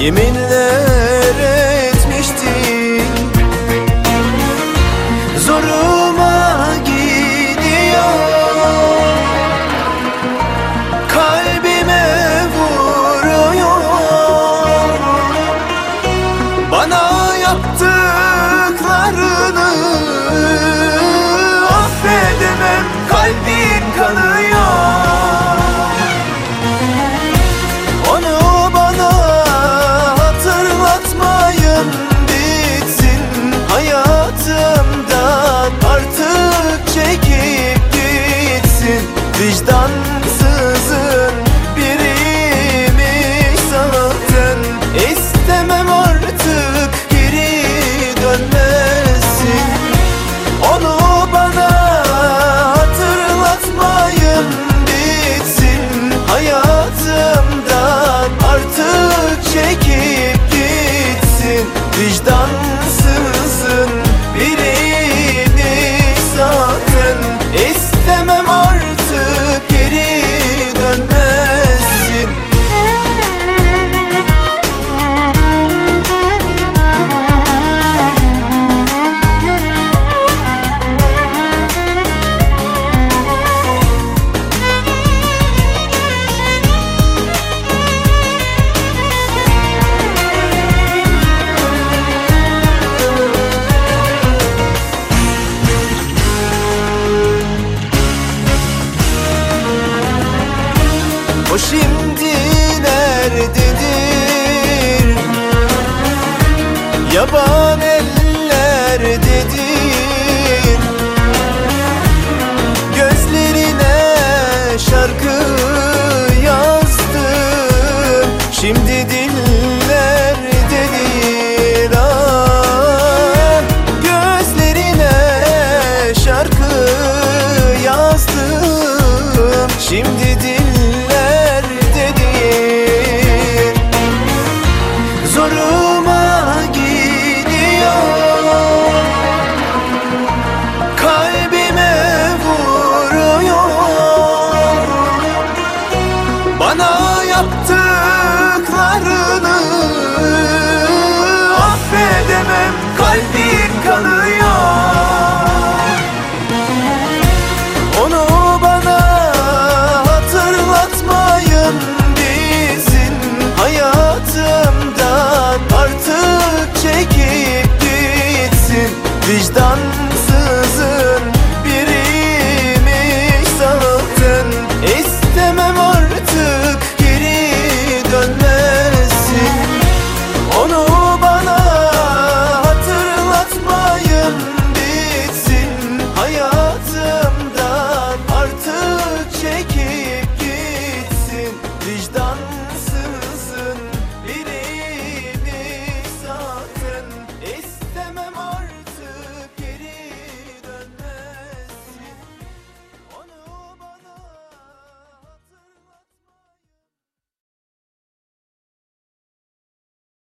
Yeminler etmiştin Zoruma gidiyor. Kalbime vuruyor. Bana yaptın vicdan yaban ellerdedir Gözlerine şarkı yazdım. Şimdi dillerdedir ah, Gözlerine şarkı yazdım. Şimdi